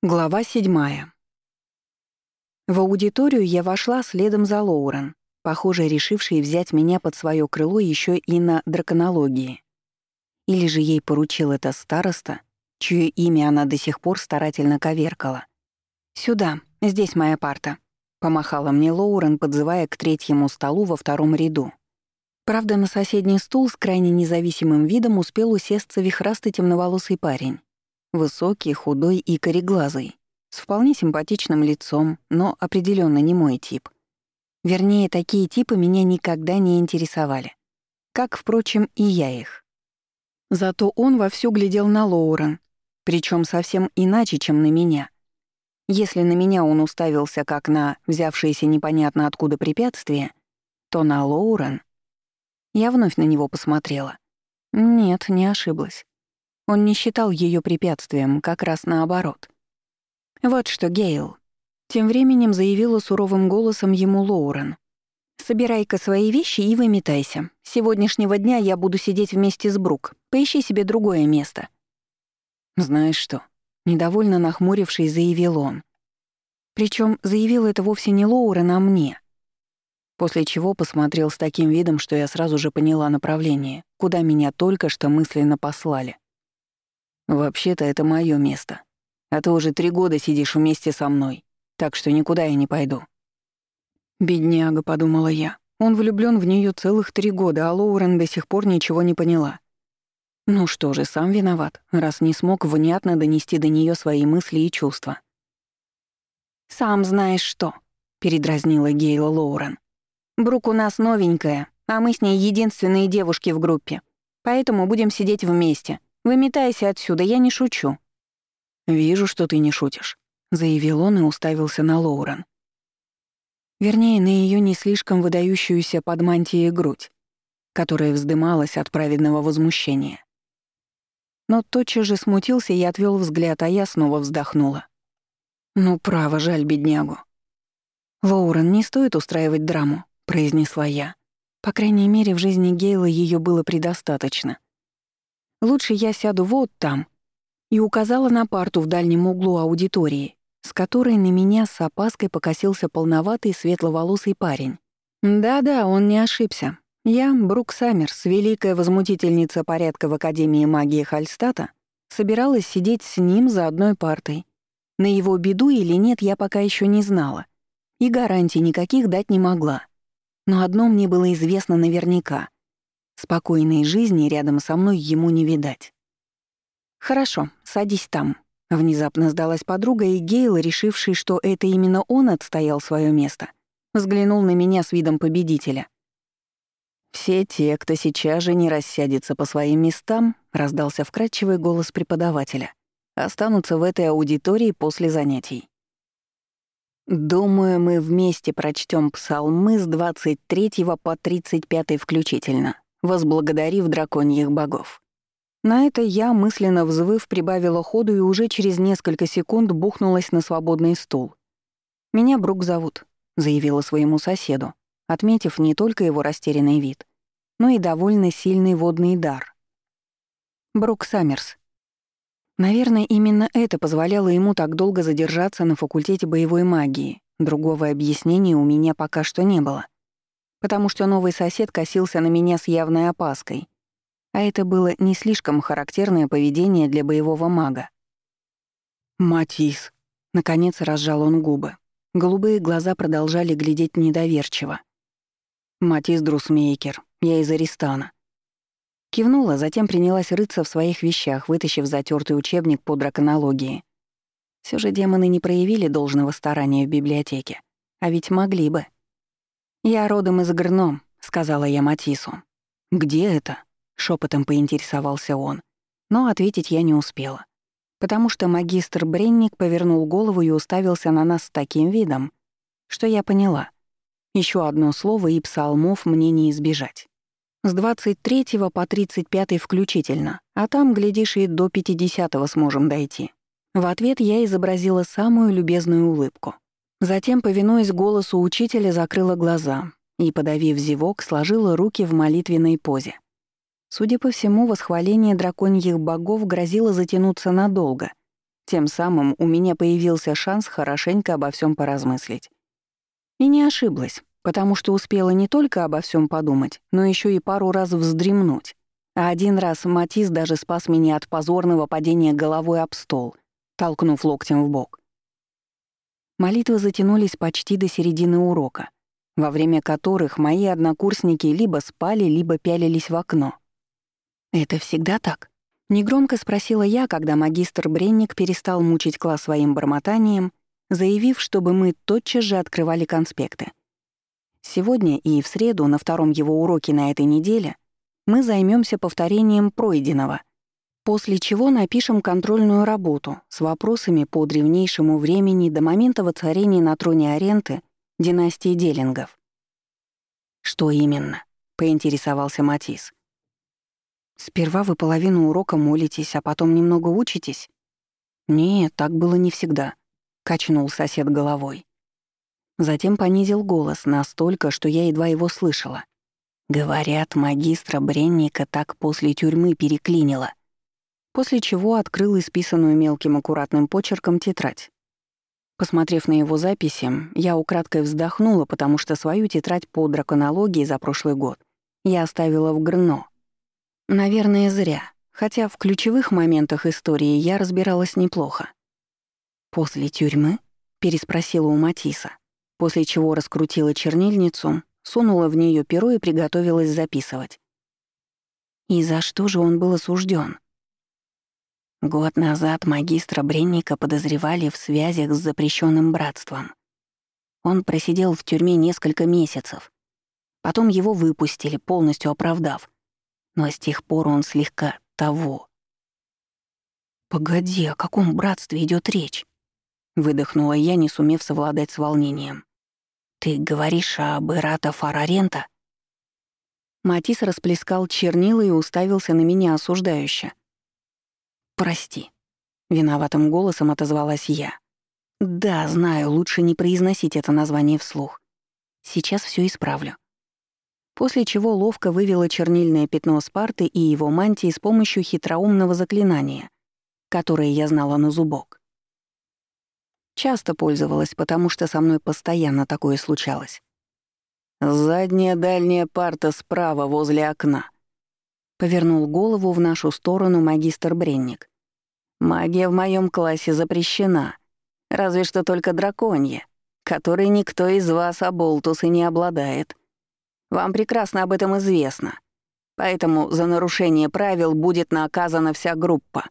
Глава седьмая. В аудиторию я вошла следом за Лоурен, похоже, решившей взять меня под свое крыло еще и на драконологии. Или же ей поручил это староста, чье имя она до сих пор старательно коверкала. «Сюда, здесь моя парта», — помахала мне Лоурен, подзывая к третьему столу во втором ряду. Правда, на соседний стул с крайне независимым видом успел усесться вихрастый темноволосый парень. Высокий, худой и кореглазый, с вполне симпатичным лицом, но определенно не мой тип. Вернее, такие типы меня никогда не интересовали. Как, впрочем, и я их. Зато он вовсю глядел на Лоурен, причем совсем иначе, чем на меня. Если на меня он уставился как на взявшееся непонятно откуда препятствие, то на Лоурен... Я вновь на него посмотрела. Нет, не ошиблась. Он не считал ее препятствием, как раз наоборот. «Вот что, Гейл», — тем временем заявила суровым голосом ему Лоурен. «Собирай-ка свои вещи и выметайся. С сегодняшнего дня я буду сидеть вместе с Брук. Поищи себе другое место». «Знаешь что?» — недовольно нахмурившись, заявил он. Причем заявил это вовсе не Лоурен, а мне. После чего посмотрел с таким видом, что я сразу же поняла направление, куда меня только что мысленно послали. «Вообще-то это мое место. А ты уже три года сидишь вместе со мной, так что никуда я не пойду». «Бедняга», — подумала я. Он влюблён в неё целых три года, а Лоурен до сих пор ничего не поняла. Ну что же, сам виноват, раз не смог внятно донести до неё свои мысли и чувства. «Сам знаешь что», — передразнила Гейла Лоурен. «Брук у нас новенькая, а мы с ней единственные девушки в группе, поэтому будем сидеть вместе. Выметайся отсюда, я не шучу». «Вижу, что ты не шутишь», — заявил он и уставился на Лоурен. Вернее, на ее не слишком выдающуюся под мантией грудь, которая вздымалась от праведного возмущения. Но тотчас же смутился и отвел взгляд, а я снова вздохнула. «Ну, право, жаль беднягу». «Лоурен, не стоит устраивать драму», — произнесла я. По крайней мере, в жизни Гейла ее было предостаточно. Лучше я сяду вот там». И указала на парту в дальнем углу аудитории, с которой на меня с опаской покосился полноватый светловолосый парень. Да-да, он не ошибся. Я, Брук Саммерс, великая возмутительница порядка в Академии магии Хальстата, собиралась сидеть с ним за одной партой. На его беду или нет, я пока еще не знала. И гарантий никаких дать не могла. Но одно мне было известно наверняка. Спокойной жизни рядом со мной ему не видать. «Хорошо, садись там», — внезапно сдалась подруга, и Гейл, решивший, что это именно он отстоял свое место, взглянул на меня с видом победителя. «Все те, кто сейчас же не рассядется по своим местам», — раздался вкрадчивый голос преподавателя, «останутся в этой аудитории после занятий». Думаю, мы вместе прочтем псалмы с 23 по 35 включительно возблагодарив драконьих богов. На это я, мысленно взвыв, прибавила ходу и уже через несколько секунд бухнулась на свободный стул. «Меня Брук зовут», — заявила своему соседу, отметив не только его растерянный вид, но и довольно сильный водный дар. Брук Саммерс. Наверное, именно это позволяло ему так долго задержаться на факультете боевой магии. Другого объяснения у меня пока что не было потому что новый сосед косился на меня с явной опаской. А это было не слишком характерное поведение для боевого мага. «Матис», — наконец разжал он губы. Голубые глаза продолжали глядеть недоверчиво. «Матис Друсмейкер, я из Аристана». Кивнула, затем принялась рыться в своих вещах, вытащив затертый учебник по драконологии. Все же демоны не проявили должного старания в библиотеке. А ведь могли бы. «Я родом из Грно», — сказала я Матису. «Где это?» — шепотом поинтересовался он. Но ответить я не успела, потому что магистр Бренник повернул голову и уставился на нас с таким видом, что я поняла. Еще одно слово и псалмов мне не избежать. С 23 по 35 включительно, а там, глядишь, и до 50 сможем дойти. В ответ я изобразила самую любезную улыбку. Затем, повинуясь голосу учителя, закрыла глаза и, подавив зевок, сложила руки в молитвенной позе. Судя по всему, восхваление драконьих богов грозило затянуться надолго, Тем самым у меня появился шанс хорошенько обо всем поразмыслить. И не ошиблась, потому что успела не только обо всем подумать, но еще и пару раз вздремнуть. А один раз Матис даже спас меня от позорного падения головой об стол, толкнув локтем в бок. Молитвы затянулись почти до середины урока, во время которых мои однокурсники либо спали, либо пялились в окно. «Это всегда так?» — негромко спросила я, когда магистр Бренник перестал мучить класс своим бормотанием, заявив, чтобы мы тотчас же открывали конспекты. Сегодня и в среду, на втором его уроке на этой неделе, мы займемся повторением пройденного — После чего напишем контрольную работу с вопросами по древнейшему времени до момента воцарения на троне Аренты династии Делингов. «Что именно?» — поинтересовался Матис. «Сперва вы половину урока молитесь, а потом немного учитесь?» «Нет, так было не всегда», — качнул сосед головой. Затем понизил голос настолько, что я едва его слышала. Говорят, магистра Бренника так после тюрьмы переклинило после чего открыл исписанную мелким аккуратным почерком тетрадь. Посмотрев на его записи, я украдкой вздохнула, потому что свою тетрадь по драконологии за прошлый год я оставила в Грно. Наверное, зря, хотя в ключевых моментах истории я разбиралась неплохо. «После тюрьмы?» — переспросила у Матиса, после чего раскрутила чернильницу, сунула в нее перо и приготовилась записывать. И за что же он был осужден? Год назад магистра Бренника подозревали в связях с запрещенным братством. Он просидел в тюрьме несколько месяцев. Потом его выпустили, полностью оправдав. Но с тех пор он слегка того. «Погоди, о каком братстве идет речь?» Выдохнула я, не сумев совладать с волнением. «Ты говоришь об Ирата Фарарента?» Матис расплескал чернила и уставился на меня осуждающе. «Прости», — виноватым голосом отозвалась я. «Да, знаю, лучше не произносить это название вслух. Сейчас все исправлю». После чего ловко вывела чернильное пятно Спарты и его мантии с помощью хитроумного заклинания, которое я знала на зубок. Часто пользовалась, потому что со мной постоянно такое случалось. «Задняя дальняя парта справа возле окна», Повернул голову в нашу сторону магистр Бренник. «Магия в моем классе запрещена. Разве что только драконья, которой никто из вас, оболтусы, не обладает. Вам прекрасно об этом известно. Поэтому за нарушение правил будет наказана вся группа».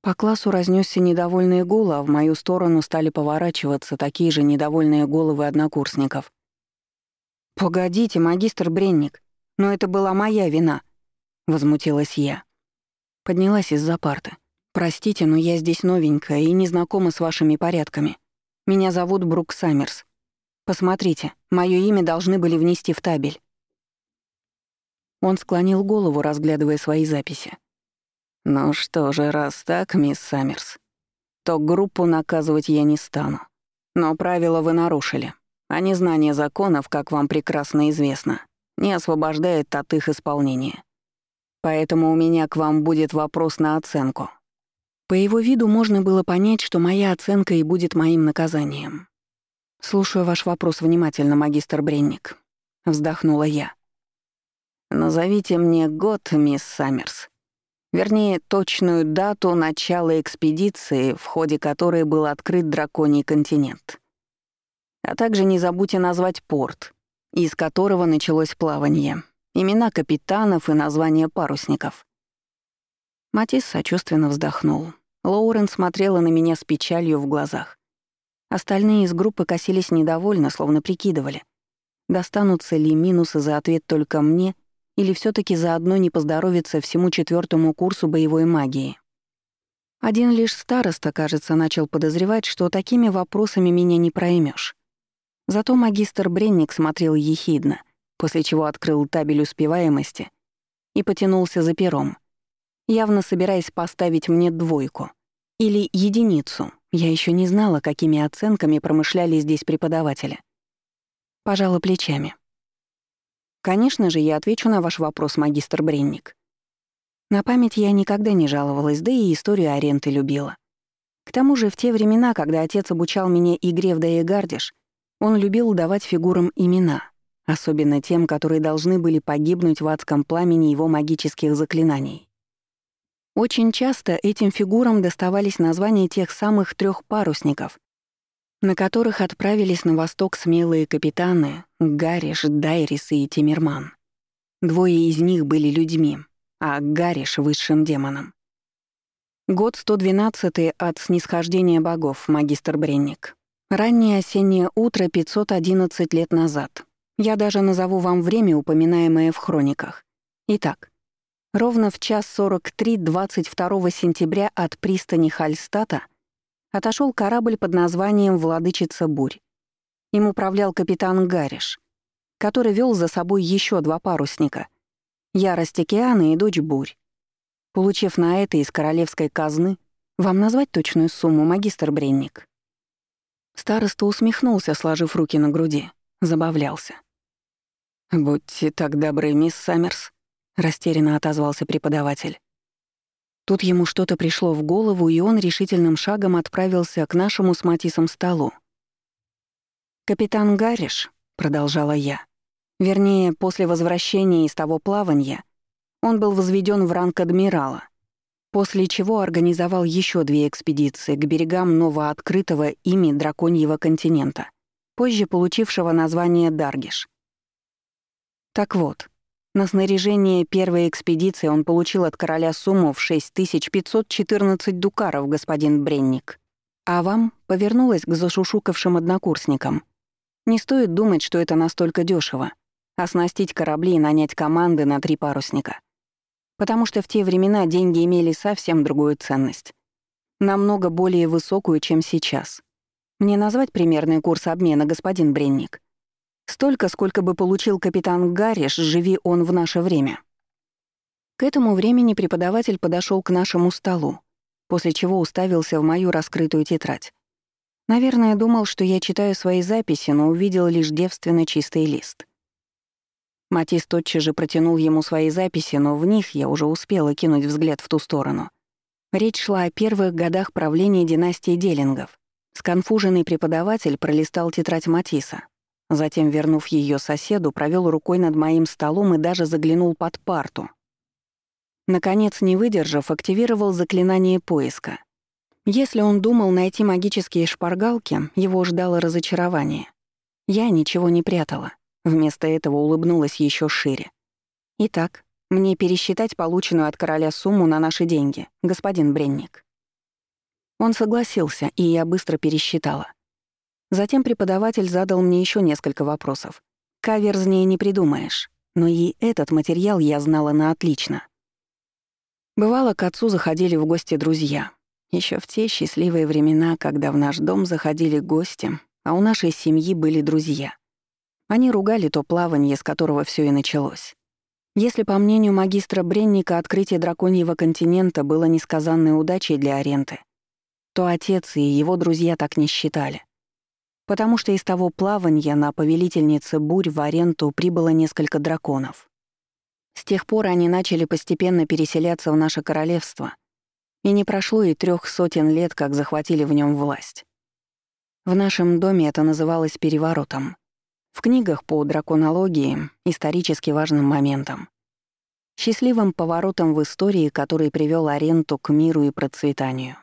По классу разнесся недовольный гул, а в мою сторону стали поворачиваться такие же недовольные головы однокурсников. «Погодите, магистр Бренник, но это была моя вина. — возмутилась я. Поднялась из-за парты. «Простите, но я здесь новенькая и не знакома с вашими порядками. Меня зовут Брук Саммерс. Посмотрите, моё имя должны были внести в табель». Он склонил голову, разглядывая свои записи. «Ну что же, раз так, мисс Саммерс, то группу наказывать я не стану. Но правила вы нарушили, а незнание законов, как вам прекрасно известно, не освобождает от их исполнения. Поэтому у меня к вам будет вопрос на оценку». По его виду можно было понять, что моя оценка и будет моим наказанием. «Слушаю ваш вопрос внимательно, магистр Бренник», — вздохнула я. «Назовите мне год, мисс Саммерс. Вернее, точную дату начала экспедиции, в ходе которой был открыт драконий континент. А также не забудьте назвать порт, из которого началось плавание, имена капитанов и названия парусников. Матис сочувственно вздохнул. Лоурен смотрела на меня с печалью в глазах. Остальные из группы косились недовольно, словно прикидывали, достанутся ли минусы за ответ только мне или все таки заодно не поздоровится всему четвертому курсу боевой магии. Один лишь староста, кажется, начал подозревать, что такими вопросами меня не проймешь. Зато магистр Бренник смотрел ехидно, после чего открыл табель успеваемости и потянулся за пером, явно собираясь поставить мне двойку или единицу. Я еще не знала, какими оценками промышляли здесь преподаватели. Пожала плечами. Конечно же, я отвечу на ваш вопрос, магистр Бренник. На память я никогда не жаловалась, да и историю аренты любила. К тому же в те времена, когда отец обучал меня игре в Даегардиш, он любил давать фигурам имена, особенно тем, которые должны были погибнуть в адском пламени его магических заклинаний. Очень часто этим фигурам доставались названия тех самых трех парусников, на которых отправились на восток смелые капитаны Гарриш, Дайрис и Тимирман. Двое из них были людьми, а Гарриш — высшим демоном. Год 112 от снисхождения богов, магистр Бренник. Раннее осеннее утро 511 лет назад. Я даже назову вам время, упоминаемое в хрониках. Итак, ровно в час 43 22 сентября от пристани Хальстата отошел корабль под названием «Владычица бурь». Им управлял капитан Гариш, который вел за собой еще два парусника — Ярость океана и Дочь бурь. Получив на это из королевской казны, вам назвать точную сумму, магистр Бренник?» Староста усмехнулся, сложив руки на груди. Забавлялся. «Будьте так добры, мисс Саммерс», — растерянно отозвался преподаватель. Тут ему что-то пришло в голову, и он решительным шагом отправился к нашему с Матисом столу. «Капитан Гарриш», — продолжала я, — вернее, после возвращения из того плавания — он был возведен в ранг адмирала, после чего организовал еще две экспедиции к берегам новооткрытого ими драконьего континента, позже получившего название Даргиш. Так вот, на снаряжение первой экспедиции он получил от короля сумму в 6514 дукаров, господин Бренник. А вам повернулась к зашушукавшим однокурсникам. Не стоит думать, что это настолько дешево — оснастить корабли и нанять команды на три парусника потому что в те времена деньги имели совсем другую ценность. Намного более высокую, чем сейчас. Мне назвать примерный курс обмена, господин Бренник? Столько, сколько бы получил капитан Гарриш, живи он в наше время. К этому времени преподаватель подошел к нашему столу, после чего уставился в мою раскрытую тетрадь. Наверное, думал, что я читаю свои записи, но увидел лишь девственно чистый лист. Матис тотчас же протянул ему свои записи, но в них я уже успела кинуть взгляд в ту сторону. Речь шла о первых годах правления династии Делингов. Сконфуженный преподаватель пролистал тетрадь Матиса. Затем, вернув ее соседу, провел рукой над моим столом и даже заглянул под парту. Наконец, не выдержав, активировал заклинание поиска. Если он думал найти магические шпаргалки, его ждало разочарование. Я ничего не прятала. Вместо этого улыбнулась еще шире. «Итак, мне пересчитать полученную от короля сумму на наши деньги, господин Бренник». Он согласился, и я быстро пересчитала. Затем преподаватель задал мне еще несколько вопросов. Каверзнее не придумаешь, но и этот материал я знала на отлично. Бывало, к отцу заходили в гости друзья. Еще в те счастливые времена, когда в наш дом заходили гости, а у нашей семьи были друзья — они ругали то плавание, с которого все и началось. Если, по мнению магистра Бренника, открытие драконьего континента было несказанной удачей для Аренты, то отец и его друзья так не считали. Потому что из того плавания на повелительнице бурь в Аренту прибыло несколько драконов. С тех пор они начали постепенно переселяться в наше королевство, и не прошло и трех сотен лет, как захватили в нем власть. В нашем доме это называлось переворотом — в книгах по драконологии исторически важным моментом. Счастливым поворотом в истории, который привел Аренту к миру и процветанию.